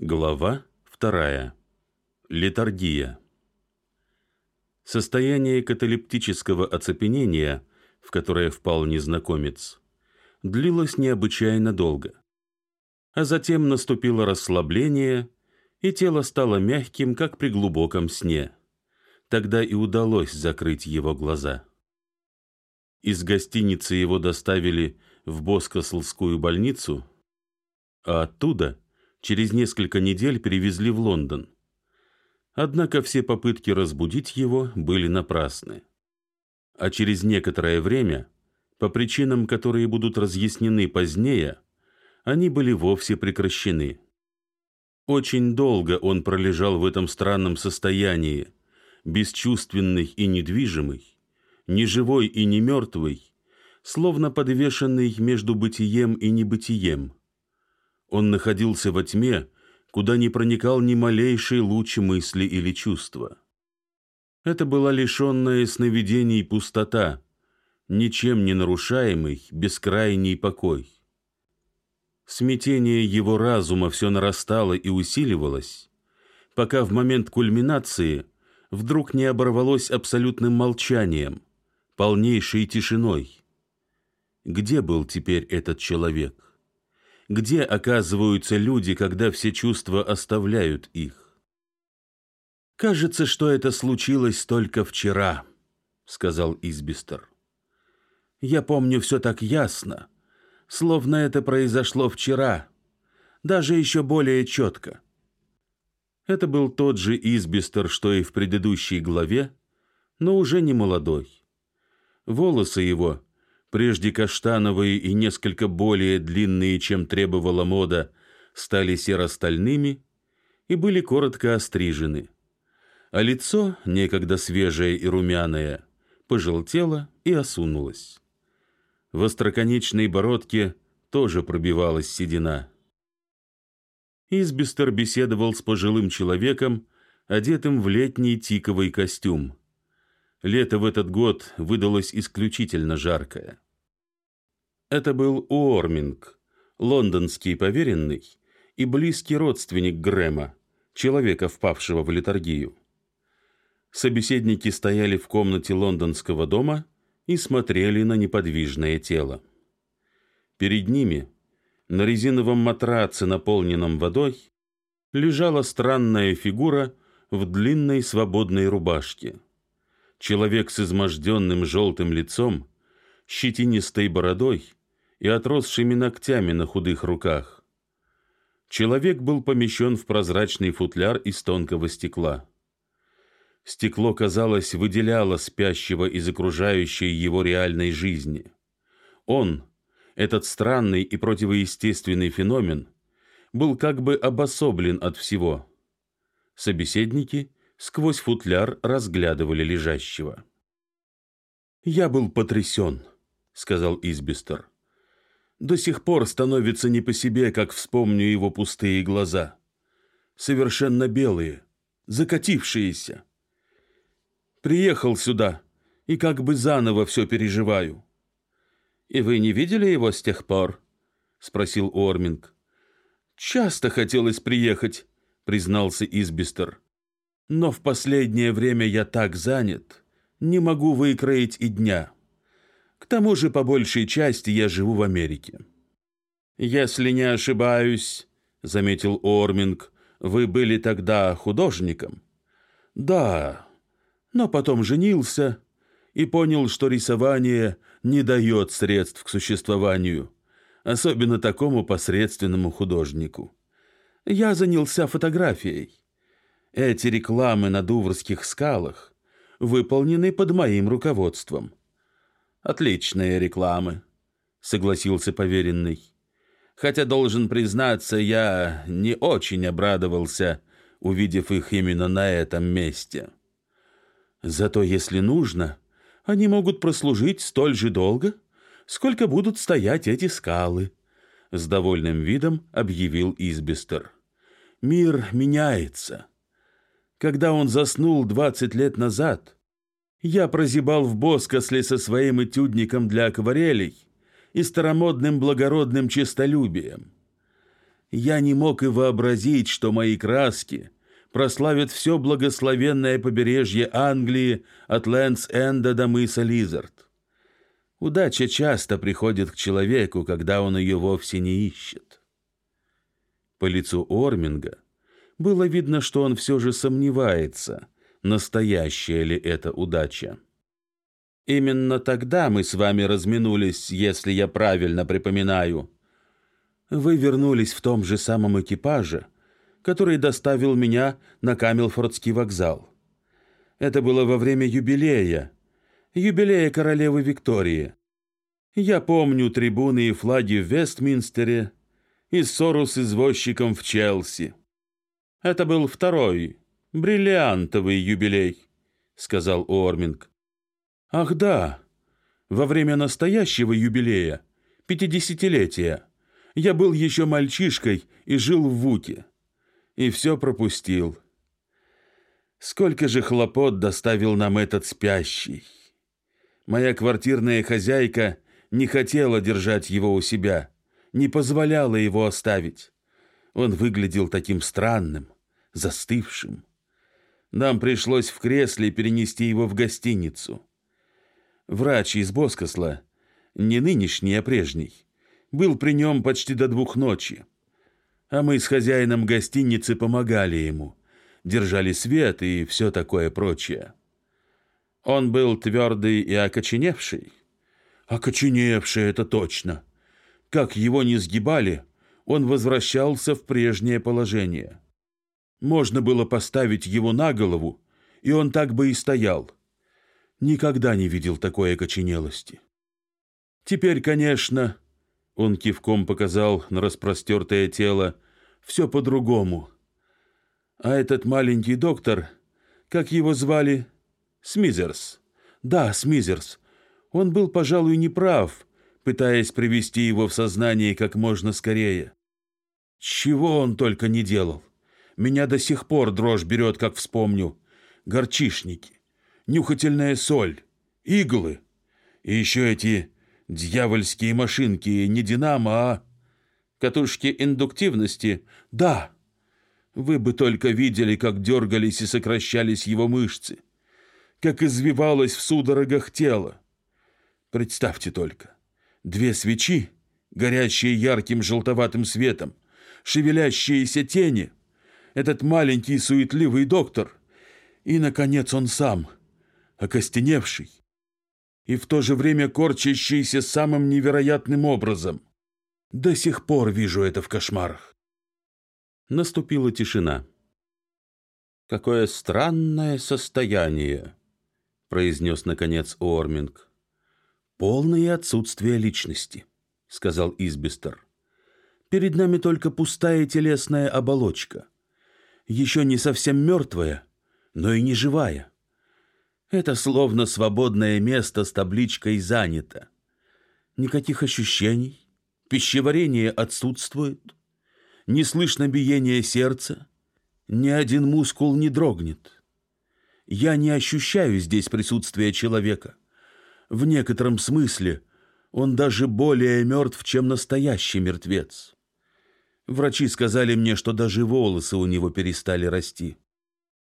Глава вторая. Летаргия. Состояние каталептического оцепенения, в которое впал незнакомец, длилось необычайно долго. А затем наступило расслабление, и тело стало мягким, как при глубоком сне. Тогда и удалось закрыть его глаза. Из гостиницы его доставили в Боскослскую больницу, а оттуда – через несколько недель перевезли в Лондон. Однако все попытки разбудить его были напрасны. А через некоторое время, по причинам, которые будут разъяснены позднее, они были вовсе прекращены. Очень долго он пролежал в этом странном состоянии, бесчувственный и недвижимый, ни живой и ни мертвый, словно подвешенный между бытием и небытием – он находился во тьме, куда не проникал ни малейший луч мысли или чувства. Это была лишенная сновидений пустота, ничем не нарушаемый, бескрайний покой. Смятение его разума все нарастало и усиливалось, пока в момент кульминации вдруг не оборвалось абсолютным молчанием, полнейшей тишиной. Где был теперь этот человек? Где оказываются люди, когда все чувства оставляют их. «Кажется, что это случилось только вчера», — сказал Избистер. «Я помню все так ясно, словно это произошло вчера, даже еще более четко». Это был тот же Избистер, что и в предыдущей главе, но уже не молодой. Волосы его прежде каштановые и несколько более длинные, чем требовала мода, стали серо-стальными и были коротко острижены. А лицо, некогда свежее и румяное, пожелтело и осунулось. В остроконечной бородке тоже пробивалась седина. Избистер беседовал с пожилым человеком, одетым в летний тиковый костюм. Лето в этот год выдалось исключительно жаркое. Это был Уорминг, лондонский поверенный и близкий родственник Грэма, человека, впавшего в летаргию. Собеседники стояли в комнате лондонского дома и смотрели на неподвижное тело. Перед ними, на резиновом матраце, наполненном водой, лежала странная фигура в длинной свободной рубашке человек с изможденным желтым лицом, щетинистой бородой и отросшими ногтями на худых руках. Человек был помещен в прозрачный футляр из тонкого стекла. Стекло, казалось, выделяло спящего из окружающей его реальной жизни. Он, этот странный и противоестественный феномен, был как бы обособлен от всего. Собеседники сквозь футляр разглядывали лежащего. «Я был потрясен», — сказал Избистер. «До сих пор становится не по себе, как вспомню его пустые глаза. Совершенно белые, закатившиеся. Приехал сюда и как бы заново все переживаю». «И вы не видели его с тех пор?» — спросил Орминг. «Часто хотелось приехать», — признался Избистер. Но в последнее время я так занят, не могу выкроить и дня. К тому же, по большей части, я живу в Америке. Если не ошибаюсь, заметил Орминг, вы были тогда художником? Да, но потом женился и понял, что рисование не дает средств к существованию, особенно такому посредственному художнику. Я занялся фотографией. Эти рекламы на Дуврских скалах выполнены под моим руководством. Отличные рекламы, согласился поверенный. Хотя должен признаться, я не очень обрадовался, увидев их именно на этом месте. Зато если нужно, они могут прослужить столь же долго, сколько будут стоять эти скалы, с довольным видом объявил Избистер. Мир меняется. Когда он заснул двадцать лет назад, я прозябал в Боскосле со своим этюдником для акварелей и старомодным благородным честолюбием. Я не мог и вообразить, что мои краски прославят все благословенное побережье Англии от Лэнс-Энда до мыса Лизард. Удача часто приходит к человеку, когда он ее вовсе не ищет. По лицу Орминга было видно, что он все же сомневается, настоящая ли это удача. Именно тогда мы с вами разминулись, если я правильно припоминаю. Вы вернулись в том же самом экипаже, который доставил меня на Камелфордский вокзал. Это было во время юбилея, юбилея королевы Виктории. Я помню трибуны и флаги в Вестминстере и ссору с извозчиком в Челси. Это был второй, бриллиантовый юбилей, сказал Орминг. Ах да, во время настоящего юбилея, пятидесятилетия, я был еще мальчишкой и жил в Вуке. И все пропустил. Сколько же хлопот доставил нам этот спящий. Моя квартирная хозяйка не хотела держать его у себя, не позволяла его оставить. Он выглядел таким странным, застывшим. Нам пришлось в кресле перенести его в гостиницу. Врач из Боскосла, не нынешний, а прежний, был при нем почти до двух ночи. А мы с хозяином гостиницы помогали ему, держали свет и все такое прочее. Он был твердый и окоченевший. Окоченевший, это точно. Как его не сгибали, он возвращался в прежнее положение. Можно было поставить его на голову, и он так бы и стоял. Никогда не видел такой окоченелости. Теперь, конечно, он кивком показал на распростертое тело. Все по-другому. А этот маленький доктор, как его звали? Смизерс. Да, Смизерс. Он был, пожалуй, неправ, пытаясь привести его в сознание как можно скорее. Чего он только не делал. Меня до сих пор дрожь берет, как вспомню. Горчишники, нюхательная соль, иглы. И еще эти Дьявольские машинки, не динамо, а... Катушки индуктивности? Да. Вы бы только видели, как дергались и сокращались его мышцы. Как извивалось в судорогах тело. Представьте только. Две свечи, горящие ярким желтоватым светом, шевелящиеся тени. Этот маленький суетливый доктор. И, наконец, он сам, окостеневший, и в то же время корчащийся самым невероятным образом. До сих пор вижу это в кошмарах. Наступила тишина. «Какое странное состояние», — произнес, наконец, Орминг. «Полное отсутствие личности», — сказал Избистер. «Перед нами только пустая телесная оболочка. Еще не совсем мертвая, но и не живая. Это словно свободное место с табличкой «Занято». Никаких ощущений, пищеварение отсутствует, не слышно биения сердца, ни один мускул не дрогнет. Я не ощущаю здесь присутствия человека. В некотором смысле он даже более мертв, чем настоящий мертвец. Врачи сказали мне, что даже волосы у него перестали расти.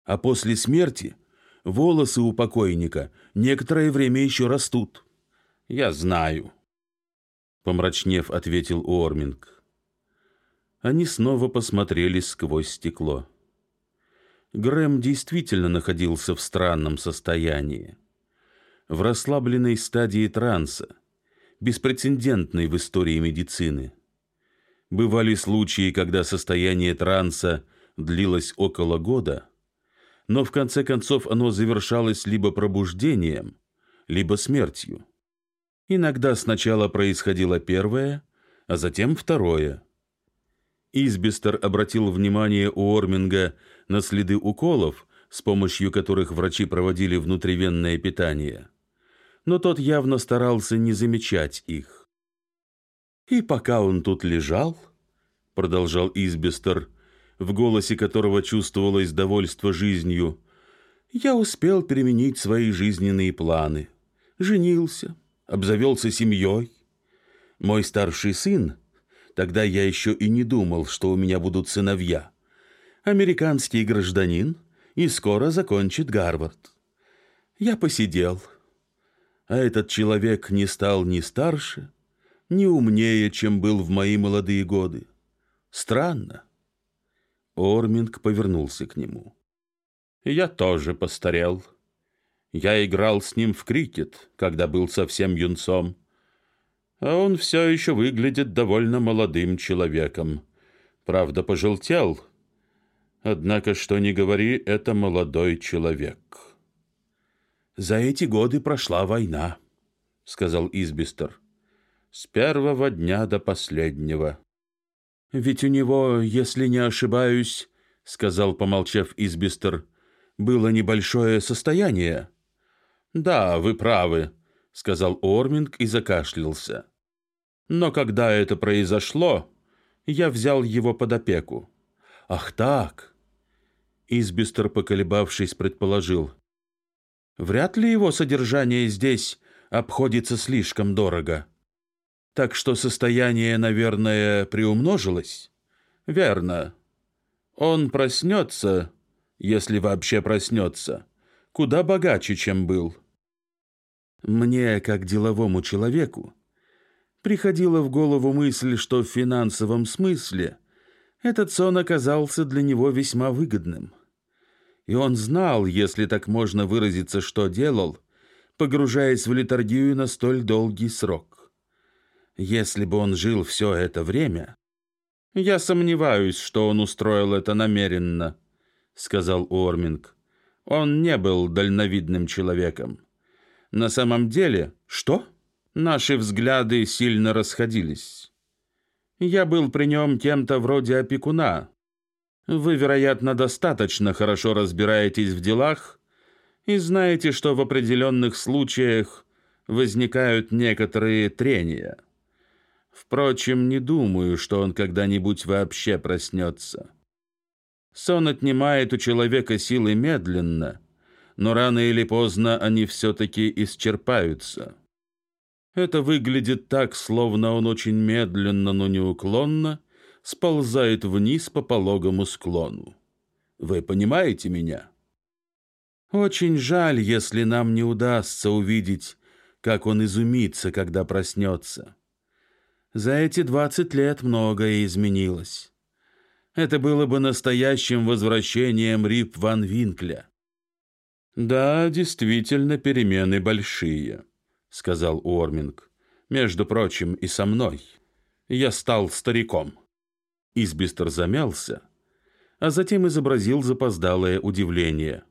А после смерти волосы у покойника некоторое время еще растут. Я знаю. Помрачнев, ответил Орминг. Они снова посмотрели сквозь стекло. Грэм действительно находился в странном состоянии. В расслабленной стадии транса, беспрецедентной в истории медицины. Бывали случаи, когда состояние транса длилось около года – но в конце концов оно завершалось либо пробуждением, либо смертью. Иногда сначала происходило первое, а затем второе. Избистер обратил внимание у Орминга на следы уколов, с помощью которых врачи проводили внутривенное питание. Но тот явно старался не замечать их. «И пока он тут лежал», — продолжал Избистер, — в голосе которого чувствовалось довольство жизнью, я успел переменить свои жизненные планы. Женился, обзавелся семьей. Мой старший сын, Тогда я еще и не думал, что у меня будут сыновья. Американский гражданин и скоро закончит Гарвард. Я посидел, а этот человек не стал ни старше, ни умнее, чем был в мои молодые годы. Странно. Орминг повернулся к нему. Я тоже постарел. Я играл с ним в крикет, когда был совсем юнцом. А он все еще выглядит довольно молодым человеком. Правда, пожелтел. Однако, что ни говори, это молодой человек. «За эти годы прошла война», — сказал Избистер. «С первого дня до последнего». «Ведь у него, если не ошибаюсь, — сказал, помолчав Избистер, — было небольшое состояние». «Да, вы правы», — сказал Орминг и закашлялся. «Но когда это произошло, я взял его под опеку». «Ах так!» Избистер, поколебавшись, предположил. «Вряд ли его содержание здесь обходится слишком дорого. Так что состояние, наверное, приумножилось?» «Верно. Он проснется, если вообще проснется, куда богаче, чем был». Мне, как деловому человеку, приходила в голову мысль, что в финансовом смысле этот сон оказался для него весьма выгодным. И он знал, если так можно выразиться, что делал, погружаясь в литургию на столь долгий срок. Если бы он жил все это время... «Я сомневаюсь, что он устроил это намеренно», — сказал Уорминг. «Он не был дальновидным человеком. На самом деле, что? Наши взгляды сильно расходились. Я был при нем кем-то вроде опекуна. Вы, вероятно, достаточно хорошо разбираетесь в делах и знаете, что в определенных случаях возникают некоторые трения. Впрочем, не думаю, что он когда-нибудь вообще проснется. Сон отнимает у человека силы медленно — но рано или поздно они все-таки исчерпаются. Это выглядит так, словно он очень медленно, но неуклонно сползает вниз по пологому склону. Вы понимаете меня? Очень жаль, если нам не удастся увидеть, как он изумится, когда проснется. За эти двадцать лет многое изменилось. Это было бы настоящим возвращением Рип Ван Винкля. «Да, действительно, перемены большие», — сказал Уорминг. «Между прочим, и со мной. Я стал стариком». Избистер замялся, а затем изобразил запоздалое удивление.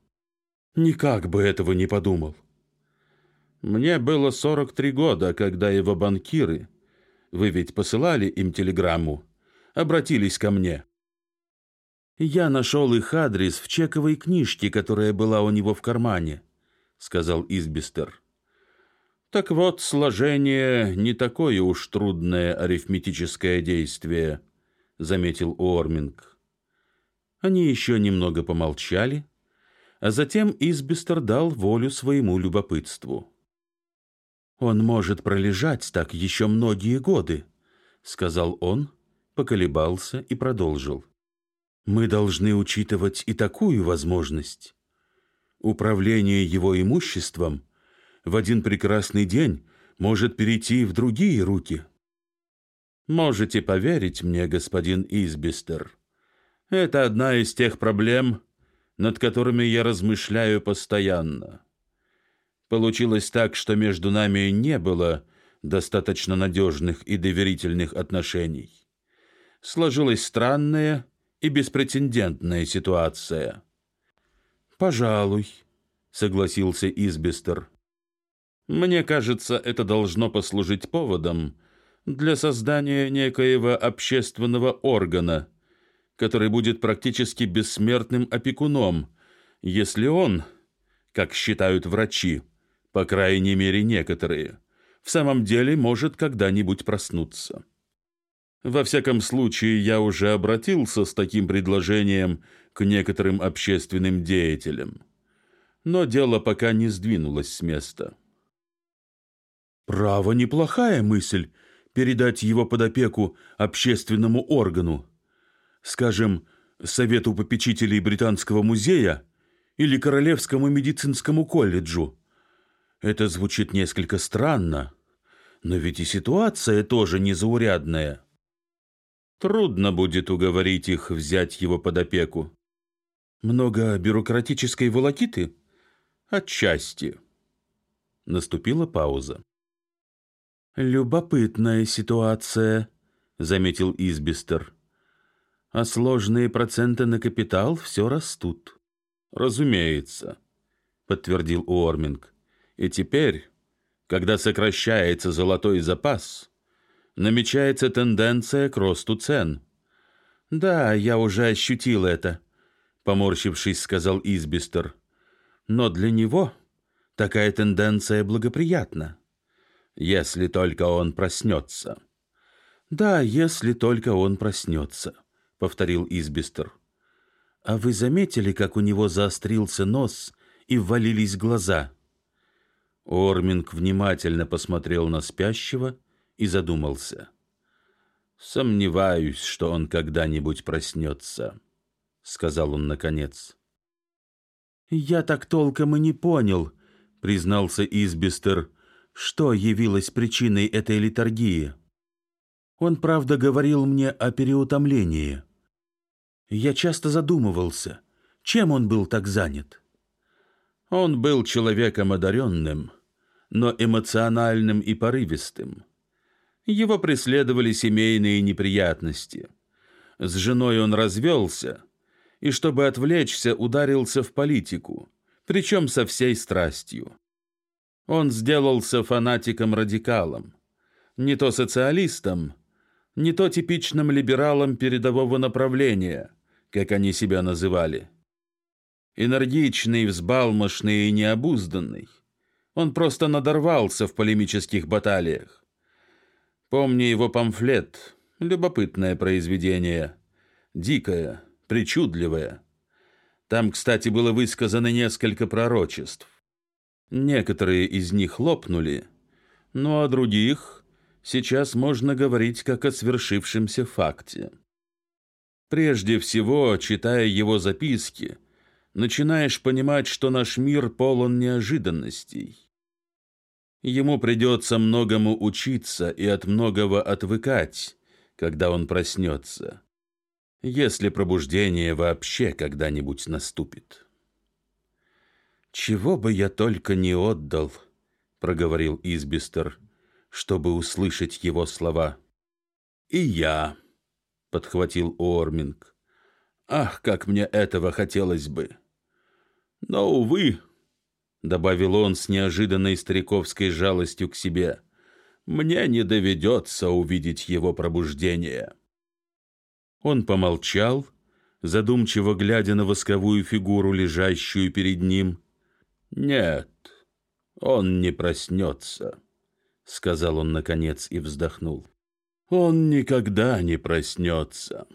«Никак бы этого не подумал». «Мне было сорок три года, когда его банкиры, вы ведь посылали им телеграмму, обратились ко мне». «Я нашел их адрес в чековой книжке, которая была у него в кармане», — сказал Избистер. «Так вот, сложение не такое уж трудное арифметическое действие», — заметил Уорминг. Они еще немного помолчали, а затем Избистер дал волю своему любопытству. «Он может пролежать так еще многие годы», — сказал он, поколебался и продолжил. Мы должны учитывать и такую возможность. Управление его имуществом в один прекрасный день может перейти в другие руки. Можете поверить мне, господин Избистер, это одна из тех проблем, над которыми я размышляю постоянно. Получилось так, что между нами не было достаточно надежных и доверительных отношений. Сложилась странная и беспрецедентная ситуация. «Пожалуй», — согласился Избистер. «Мне кажется, это должно послужить поводом для создания некоего общественного органа, который будет практически бессмертным опекуном, если он, как считают врачи, по крайней мере некоторые, в самом деле может когда-нибудь проснуться». Во всяком случае, я уже обратился с таким предложением к некоторым общественным деятелям. Но дело пока не сдвинулось с места. «Право, неплохая мысль передать его под опеку общественному органу, скажем, Совету попечителей Британского музея или Королевскому медицинскому колледжу. Это звучит несколько странно, но ведь и ситуация тоже незаурядная. Трудно будет уговорить их взять его под опеку. Много бюрократической волокиты? Отчасти. Наступила пауза. «Любопытная ситуация», — заметил Избистер. «А сложные проценты на капитал все растут». «Разумеется», — подтвердил Уорминг. «И теперь, когда сокращается золотой запас, намечается тенденция к росту цен». «Да, я уже ощутил это», — поморщившись, сказал Избистер. «Но для него такая тенденция благоприятна» если только он проснется». «Да, если только он проснется», — повторил Избистер. «А вы заметили, как у него заострился нос и ввалились глаза?» Орминг внимательно посмотрел на спящего и задумался. «Сомневаюсь, что он когда-нибудь проснется», — сказал он наконец. «Я так толком и не понял», — признался Избистер, — что явилось причиной этой литургии. Он, правда, говорил мне о переутомлении. Я часто задумывался, чем он был так занят. Он был человеком одаренным, но эмоциональным и порывистым. Его преследовали семейные неприятности. С женой он развелся, и, чтобы отвлечься, ударился в политику, причем со всей страстью. Он сделался фанатиком-радикалом, не то социалистом, не то типичным либералом передового направления, как они себя называли. Энергичный, взбалмошный и необузданный, он просто надорвался в полемических баталиях. Помню его памфлет, любопытное произведение, дикое, причудливое. Там, кстати, было высказано несколько пророчеств. Некоторые из них лопнули, но о других сейчас можно говорить как о свершившемся факте. Прежде всего, читая его записки, начинаешь понимать, что наш мир полон неожиданностей. Ему придется многому учиться и от многого отвыкать, когда он проснется, если пробуждение вообще когда-нибудь наступит. «Чего бы я только не отдал», — проговорил Избистер, чтобы услышать его слова. «И я», — подхватил Орминг. «Ах, как мне этого хотелось бы!» «Но, увы», — добавил он с неожиданной стариковской жалостью к себе, «мне не доведется увидеть его пробуждение». Он помолчал, задумчиво глядя на восковую фигуру, лежащую перед ним, «Нет, он не проснется», — сказал он наконец и вздохнул. «Он никогда не проснется».